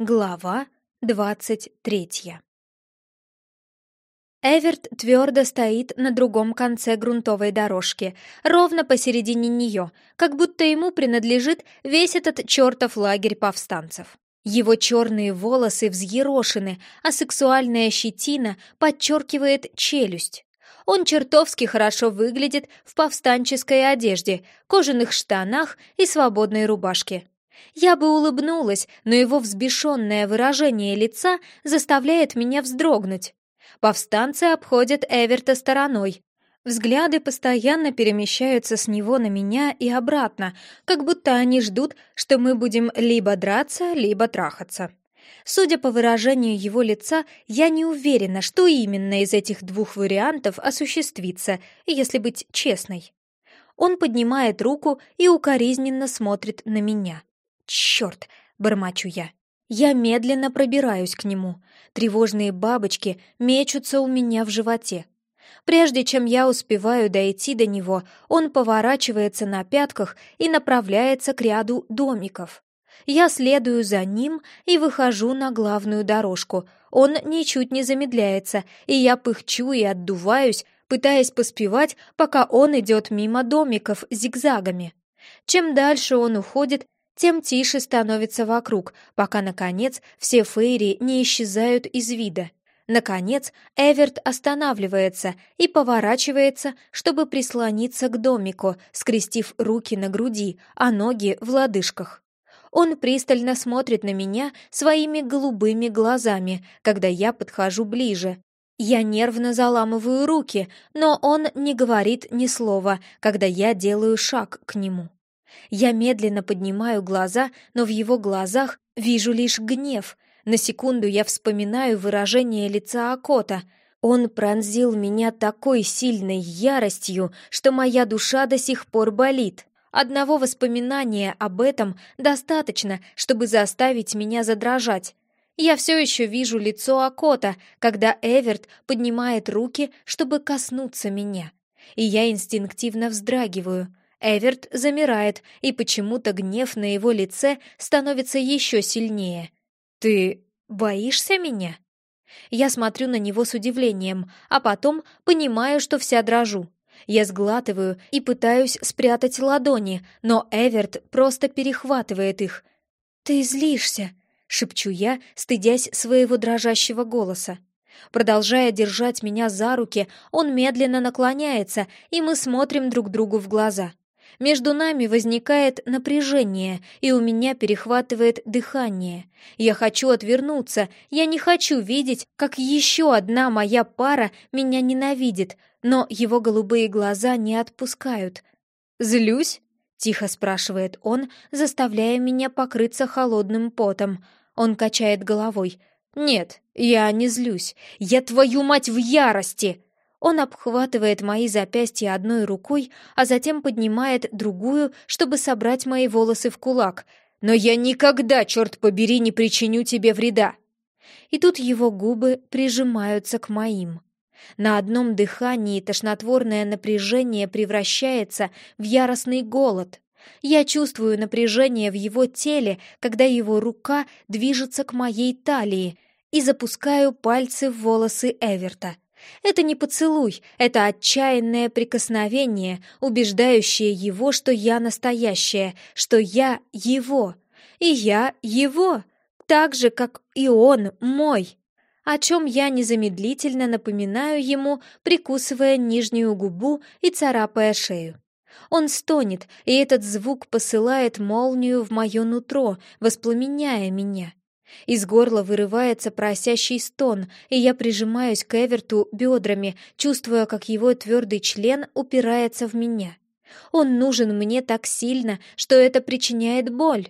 Глава двадцать третья Эверт твердо стоит на другом конце грунтовой дорожки, ровно посередине нее, как будто ему принадлежит весь этот чертов лагерь повстанцев. Его черные волосы взъерошены, а сексуальная щетина подчеркивает челюсть. Он чертовски хорошо выглядит в повстанческой одежде, кожаных штанах и свободной рубашке. Я бы улыбнулась, но его взбешенное выражение лица заставляет меня вздрогнуть. Повстанцы обходят Эверта стороной. Взгляды постоянно перемещаются с него на меня и обратно, как будто они ждут, что мы будем либо драться, либо трахаться. Судя по выражению его лица, я не уверена, что именно из этих двух вариантов осуществится, если быть честной. Он поднимает руку и укоризненно смотрит на меня. «Черт!» — бормочу я. Я медленно пробираюсь к нему. Тревожные бабочки мечутся у меня в животе. Прежде чем я успеваю дойти до него, он поворачивается на пятках и направляется к ряду домиков. Я следую за ним и выхожу на главную дорожку. Он ничуть не замедляется, и я пыхчу и отдуваюсь, пытаясь поспевать, пока он идет мимо домиков зигзагами. Чем дальше он уходит, тем тише становится вокруг, пока, наконец, все фейри не исчезают из вида. Наконец, Эверт останавливается и поворачивается, чтобы прислониться к домику, скрестив руки на груди, а ноги в лодыжках. Он пристально смотрит на меня своими голубыми глазами, когда я подхожу ближе. Я нервно заламываю руки, но он не говорит ни слова, когда я делаю шаг к нему. Я медленно поднимаю глаза, но в его глазах вижу лишь гнев. На секунду я вспоминаю выражение лица Акота. Он пронзил меня такой сильной яростью, что моя душа до сих пор болит. Одного воспоминания об этом достаточно, чтобы заставить меня задрожать. Я все еще вижу лицо Акота, когда Эверт поднимает руки, чтобы коснуться меня. И я инстинктивно вздрагиваю. Эверт замирает, и почему-то гнев на его лице становится еще сильнее. «Ты боишься меня?» Я смотрю на него с удивлением, а потом понимаю, что вся дрожу. Я сглатываю и пытаюсь спрятать ладони, но Эверт просто перехватывает их. «Ты злишься», — шепчу я, стыдясь своего дрожащего голоса. Продолжая держать меня за руки, он медленно наклоняется, и мы смотрим друг другу в глаза. Между нами возникает напряжение, и у меня перехватывает дыхание. Я хочу отвернуться, я не хочу видеть, как еще одна моя пара меня ненавидит, но его голубые глаза не отпускают. «Злюсь?» — тихо спрашивает он, заставляя меня покрыться холодным потом. Он качает головой. «Нет, я не злюсь. Я твою мать в ярости!» Он обхватывает мои запястья одной рукой, а затем поднимает другую, чтобы собрать мои волосы в кулак. «Но я никогда, черт побери, не причиню тебе вреда!» И тут его губы прижимаются к моим. На одном дыхании тошнотворное напряжение превращается в яростный голод. Я чувствую напряжение в его теле, когда его рука движется к моей талии, и запускаю пальцы в волосы Эверта — это не поцелуй, это отчаянное прикосновение, убеждающее его, что я настоящая, что я его, и я его, так же, как и он мой, о чем я незамедлительно напоминаю ему, прикусывая нижнюю губу и царапая шею. Он стонет, и этот звук посылает молнию в мое нутро, воспламеняя меня. Из горла вырывается просящий стон, и я прижимаюсь к Эверту бедрами, чувствуя, как его твердый член упирается в меня. Он нужен мне так сильно, что это причиняет боль.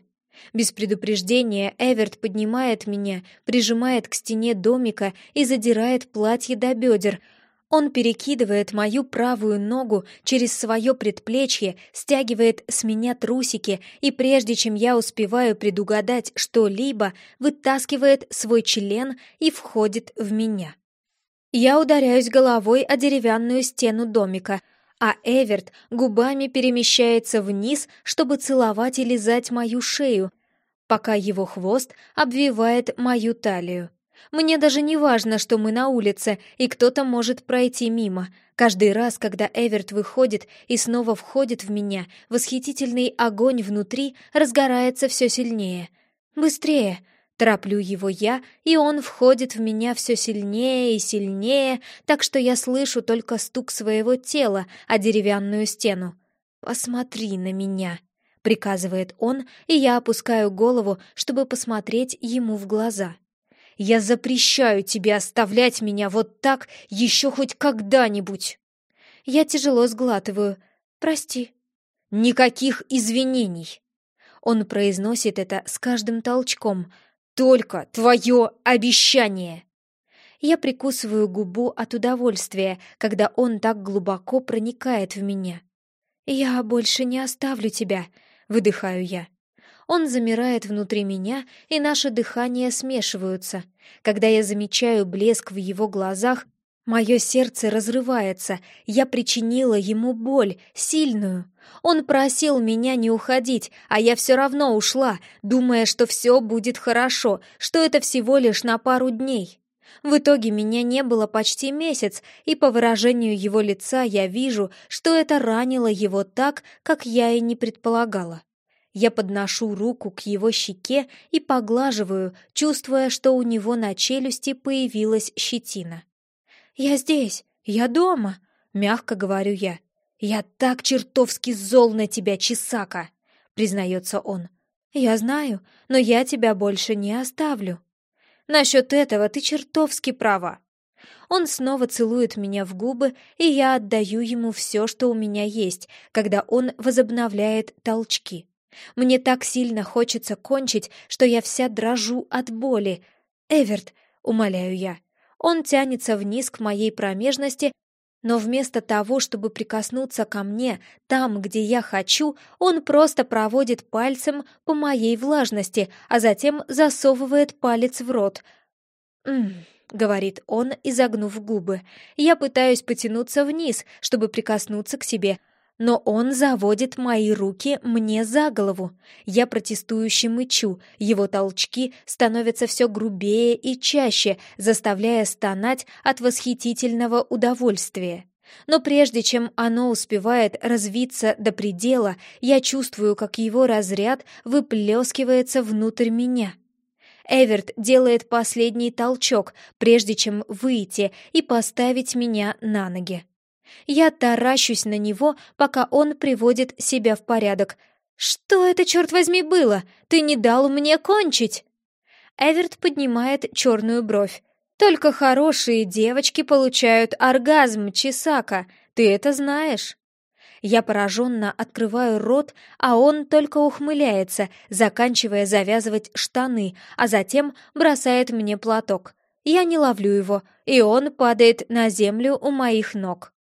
Без предупреждения Эверт поднимает меня, прижимает к стене домика и задирает платье до бедер, он перекидывает мою правую ногу через свое предплечье, стягивает с меня трусики и, прежде чем я успеваю предугадать что-либо, вытаскивает свой член и входит в меня. Я ударяюсь головой о деревянную стену домика, а Эверт губами перемещается вниз, чтобы целовать и лизать мою шею. пока его хвост обвивает мою талию. Мне даже не важно, что мы на улице, и кто-то может пройти мимо. Каждый раз, когда Эверт выходит и снова входит в меня, восхитительный огонь внутри разгорается все сильнее. «Быстрее!» Тороплю его я, и он входит в меня все сильнее и сильнее, так что я слышу только стук своего тела о деревянную стену. «Посмотри на меня!» — приказывает он, и я опускаю голову, чтобы посмотреть ему в глаза. Я запрещаю тебе оставлять меня вот так еще хоть когда-нибудь!» Я тяжело сглатываю. «Прости». «Никаких извинений!» Он произносит это с каждым толчком. «Только твое обещание!» Я прикусываю губу от удовольствия, когда он так глубоко проникает в меня. «Я больше не оставлю тебя», — выдыхаю я. Он замирает внутри меня, и наши дыхания смешиваются. Когда я замечаю блеск в его глазах, мое сердце разрывается. Я причинила ему боль, сильную. Он просил меня не уходить, а я все равно ушла, думая, что все будет хорошо, что это всего лишь на пару дней. В итоге меня не было почти месяц, и по выражению его лица я вижу, что это ранило его так, как я и не предполагала. Я подношу руку к его щеке и поглаживаю, чувствуя, что у него на челюсти появилась щетина. «Я здесь, я дома», — мягко говорю я. «Я так чертовски зол на тебя, Чесака», — признается он. «Я знаю, но я тебя больше не оставлю». «Насчет этого ты чертовски права». Он снова целует меня в губы, и я отдаю ему все, что у меня есть, когда он возобновляет толчки. Мне так сильно хочется кончить, что я вся дрожу от боли. «Эверт», — умоляю я. Он тянется вниз к моей промежности, но вместо того, чтобы прикоснуться ко мне там, где я хочу, он просто проводит пальцем по моей влажности, а затем засовывает палец в рот. «Ммм», — говорит он, изогнув губы. Я пытаюсь потянуться вниз, чтобы прикоснуться к себе, но он заводит мои руки мне за голову. Я протестующе мычу, его толчки становятся все грубее и чаще, заставляя стонать от восхитительного удовольствия. Но прежде чем оно успевает развиться до предела, я чувствую, как его разряд выплескивается внутрь меня. Эверт делает последний толчок, прежде чем выйти и поставить меня на ноги. Я таращусь на него, пока он приводит себя в порядок. «Что это, черт возьми, было? Ты не дал мне кончить!» Эверт поднимает черную бровь. «Только хорошие девочки получают оргазм, Чесака. Ты это знаешь?» Я пораженно открываю рот, а он только ухмыляется, заканчивая завязывать штаны, а затем бросает мне платок. Я не ловлю его, и он падает на землю у моих ног.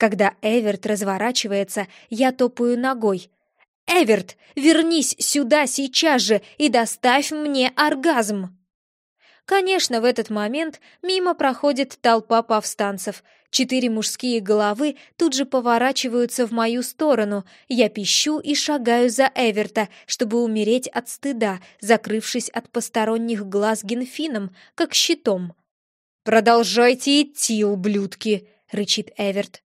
Когда Эверт разворачивается, я топаю ногой. «Эверт, вернись сюда сейчас же и доставь мне оргазм!» Конечно, в этот момент мимо проходит толпа повстанцев. Четыре мужские головы тут же поворачиваются в мою сторону. Я пищу и шагаю за Эверта, чтобы умереть от стыда, закрывшись от посторонних глаз генфином, как щитом. «Продолжайте идти, ублюдки!» — рычит Эверт.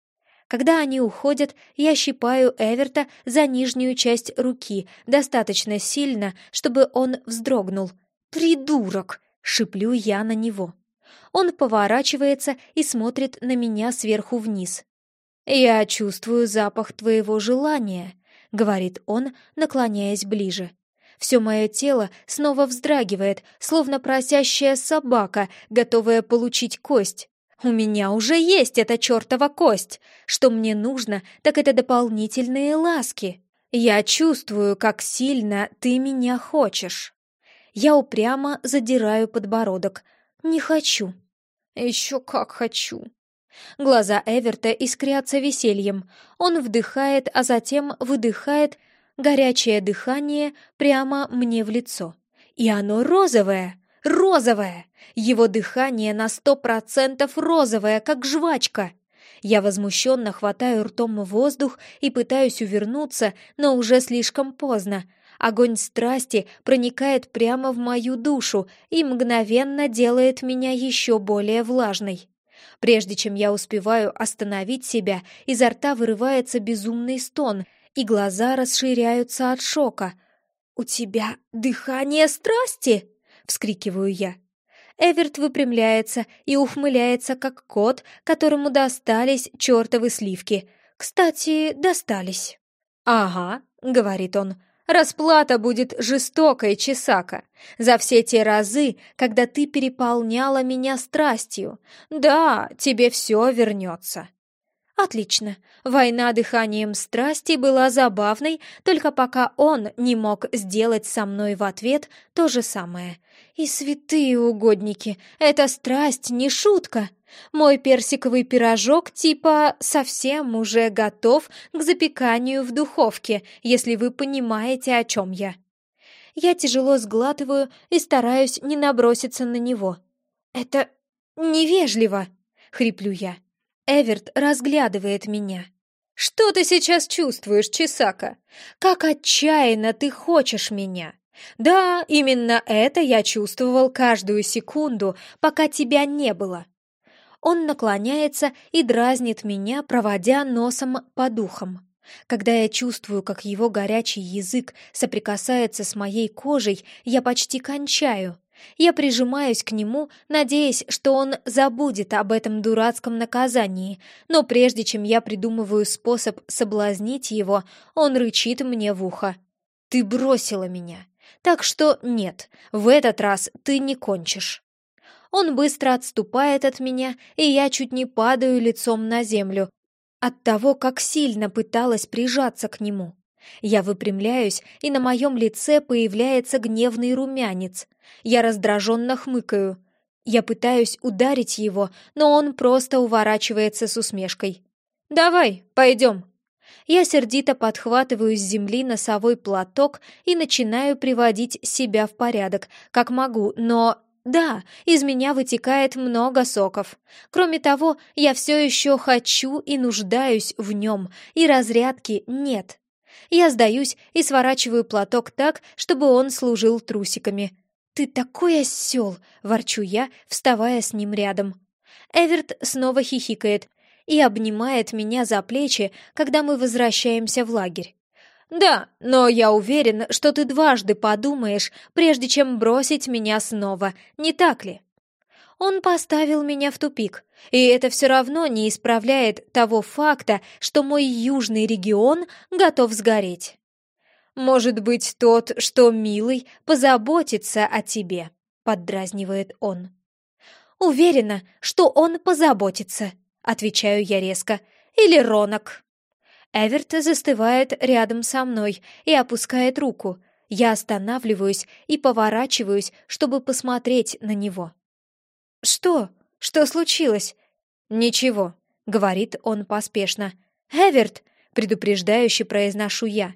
Когда они уходят, я щипаю Эверта за нижнюю часть руки достаточно сильно, чтобы он вздрогнул. «Придурок!» — шиплю я на него. Он поворачивается и смотрит на меня сверху вниз. «Я чувствую запах твоего желания», — говорит он, наклоняясь ближе. Все мое тело снова вздрагивает, словно просящая собака, готовая получить кость. У меня уже есть эта чертова кость. Что мне нужно, так это дополнительные ласки. Я чувствую, как сильно ты меня хочешь. Я упрямо задираю подбородок. Не хочу. Еще как хочу. Глаза Эверта искрятся весельем. Он вдыхает, а затем выдыхает горячее дыхание прямо мне в лицо. И оно розовое розовое! Его дыхание на сто процентов розовое, как жвачка. Я возмущенно хватаю ртом воздух и пытаюсь увернуться, но уже слишком поздно. Огонь страсти проникает прямо в мою душу и мгновенно делает меня еще более влажной. Прежде чем я успеваю остановить себя, изо рта вырывается безумный стон, и глаза расширяются от шока. «У тебя дыхание страсти!» — вскрикиваю я. Эверт выпрямляется и ухмыляется, как кот, которому достались чертовы сливки. Кстати, достались. «Ага», — говорит он, — «расплата будет жестокой, Чесака, за все те разы, когда ты переполняла меня страстью. Да, тебе все вернется». Отлично. Война дыханием страсти была забавной, только пока он не мог сделать со мной в ответ то же самое. И святые угодники, эта страсть не шутка. Мой персиковый пирожок типа совсем уже готов к запеканию в духовке, если вы понимаете, о чем я. Я тяжело сглатываю и стараюсь не наброситься на него. «Это невежливо!» — хриплю я. Эверт разглядывает меня. «Что ты сейчас чувствуешь, Чесака? Как отчаянно ты хочешь меня!» «Да, именно это я чувствовал каждую секунду, пока тебя не было». Он наклоняется и дразнит меня, проводя носом по духам. Когда я чувствую, как его горячий язык соприкасается с моей кожей, я почти кончаю. Я прижимаюсь к нему, надеясь, что он забудет об этом дурацком наказании, но прежде чем я придумываю способ соблазнить его, он рычит мне в ухо. «Ты бросила меня. Так что нет, в этот раз ты не кончишь». Он быстро отступает от меня, и я чуть не падаю лицом на землю от того, как сильно пыталась прижаться к нему. Я выпрямляюсь, и на моем лице появляется гневный румянец. Я раздраженно хмыкаю. Я пытаюсь ударить его, но он просто уворачивается с усмешкой. «Давай, пойдем!» Я сердито подхватываю с земли носовой платок и начинаю приводить себя в порядок, как могу, но... Да, из меня вытекает много соков. Кроме того, я все еще хочу и нуждаюсь в нем, и разрядки нет. Я сдаюсь и сворачиваю платок так, чтобы он служил трусиками. «Ты такой осел!» — ворчу я, вставая с ним рядом. Эверт снова хихикает и обнимает меня за плечи, когда мы возвращаемся в лагерь. «Да, но я уверен, что ты дважды подумаешь, прежде чем бросить меня снова, не так ли?» Он поставил меня в тупик, и это все равно не исправляет того факта, что мой южный регион готов сгореть. «Может быть, тот, что милый, позаботится о тебе», — поддразнивает он. «Уверена, что он позаботится», — отвечаю я резко. «Или Ронок». Эверт застывает рядом со мной и опускает руку. Я останавливаюсь и поворачиваюсь, чтобы посмотреть на него. «Что? Что случилось?» «Ничего», — говорит он поспешно. «Эверт!» — предупреждающе произношу я.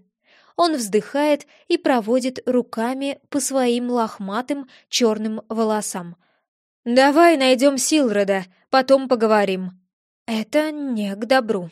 Он вздыхает и проводит руками по своим лохматым черным волосам. «Давай найдем Силрода, потом поговорим». «Это не к добру».